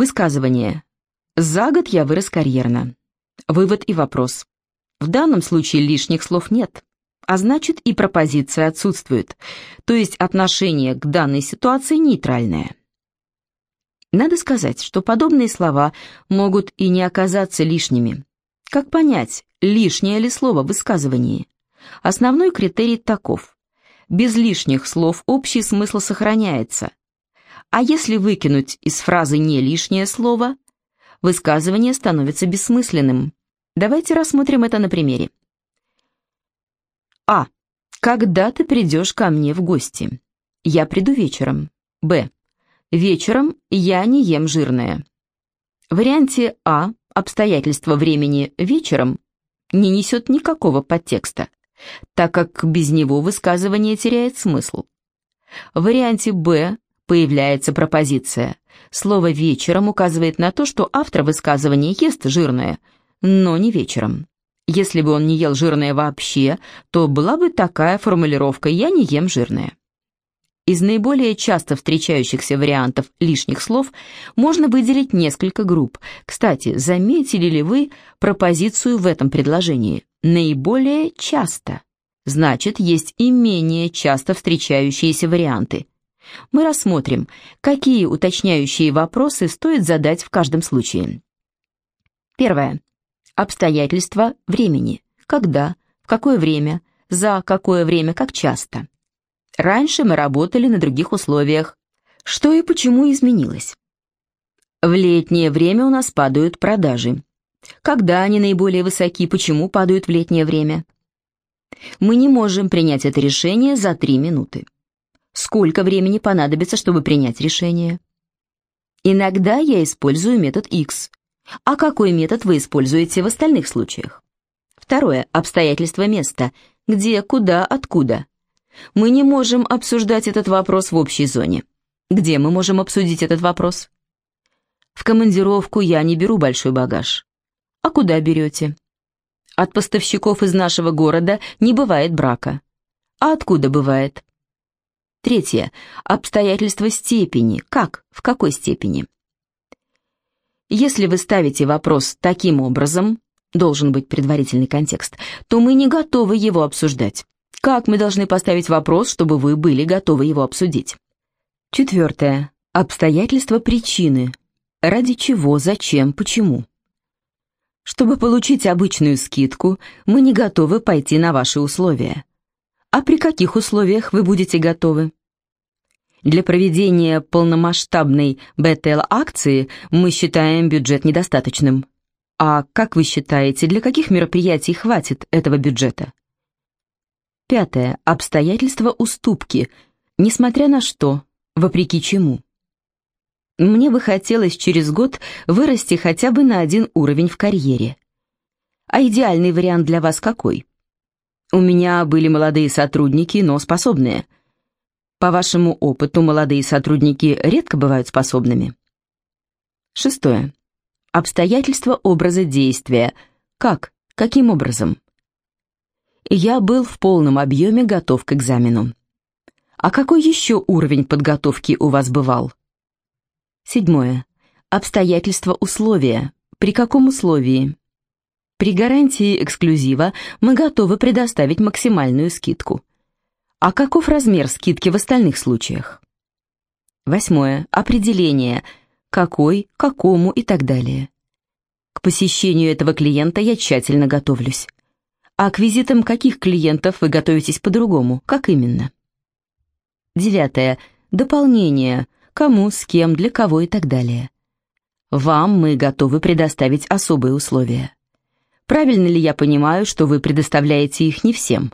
Высказывание. За год я вырос карьерно. Вывод и вопрос. В данном случае лишних слов нет, а значит и пропозиция отсутствует, то есть отношение к данной ситуации нейтральное. Надо сказать, что подобные слова могут и не оказаться лишними. Как понять, лишнее ли слово в высказывании? Основной критерий таков. Без лишних слов общий смысл сохраняется. А если выкинуть из фразы не лишнее слово, высказывание становится бессмысленным. Давайте рассмотрим это на примере. А. Когда ты придешь ко мне в гости? Я приду вечером. Б. Вечером я не ем жирное. В варианте А обстоятельства времени вечером не несет никакого подтекста, так как без него высказывание теряет смысл. В варианте Б появляется пропозиция. Слово «вечером» указывает на то, что автор высказывания ест жирное, но не вечером. Если бы он не ел жирное вообще, то была бы такая формулировка «я не ем жирное». Из наиболее часто встречающихся вариантов лишних слов можно выделить несколько групп. Кстати, заметили ли вы пропозицию в этом предложении? Наиболее часто. Значит, есть и менее часто встречающиеся варианты. Мы рассмотрим, какие уточняющие вопросы стоит задать в каждом случае. Первое. Обстоятельства времени. Когда, в какое время, за какое время, как часто. Раньше мы работали на других условиях. Что и почему изменилось? В летнее время у нас падают продажи. Когда они наиболее высоки, почему падают в летнее время? Мы не можем принять это решение за три минуты. Сколько времени понадобится, чтобы принять решение? Иногда я использую метод X. А какой метод вы используете в остальных случаях? Второе. Обстоятельства места. Где, куда, откуда. Мы не можем обсуждать этот вопрос в общей зоне. Где мы можем обсудить этот вопрос? В командировку я не беру большой багаж. А куда берете? От поставщиков из нашего города не бывает брака. А откуда бывает? Третье. Обстоятельства степени. Как? В какой степени? Если вы ставите вопрос таким образом, должен быть предварительный контекст, то мы не готовы его обсуждать. Как мы должны поставить вопрос, чтобы вы были готовы его обсудить? Четвертое. Обстоятельства причины. Ради чего, зачем, почему? Чтобы получить обычную скидку, мы не готовы пойти на ваши условия. А при каких условиях вы будете готовы? Для проведения полномасштабной БТЛ-акции мы считаем бюджет недостаточным. А как вы считаете, для каких мероприятий хватит этого бюджета? Пятое. Обстоятельства уступки. Несмотря на что, вопреки чему. Мне бы хотелось через год вырасти хотя бы на один уровень в карьере. А идеальный вариант для вас какой? У меня были молодые сотрудники, но способные. По вашему опыту, молодые сотрудники редко бывают способными. Шестое. Обстоятельства образа действия. Как? Каким образом? я был в полном объеме готов к экзамену. А какой еще уровень подготовки у вас бывал? Седьмое. Обстоятельства условия. При каком условии? При гарантии эксклюзива мы готовы предоставить максимальную скидку. А каков размер скидки в остальных случаях? Восьмое. Определение. Какой, какому и так далее. К посещению этого клиента я тщательно готовлюсь. А к визитам каких клиентов вы готовитесь по-другому? Как именно? Девятое. Дополнение. Кому, с кем, для кого и так далее. Вам мы готовы предоставить особые условия. Правильно ли я понимаю, что вы предоставляете их не всем?